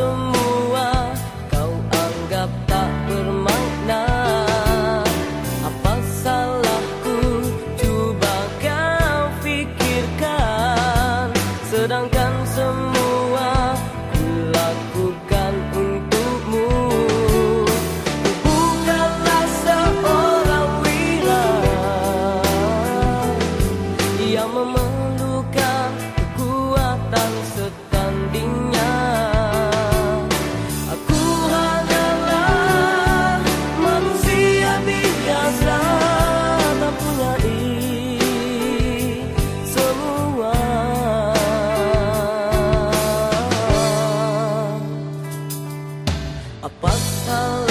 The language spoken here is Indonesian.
semua kau anggap tak bermakna. Apa salahku? Coba kau pikirkan. Sedangkan semua 把它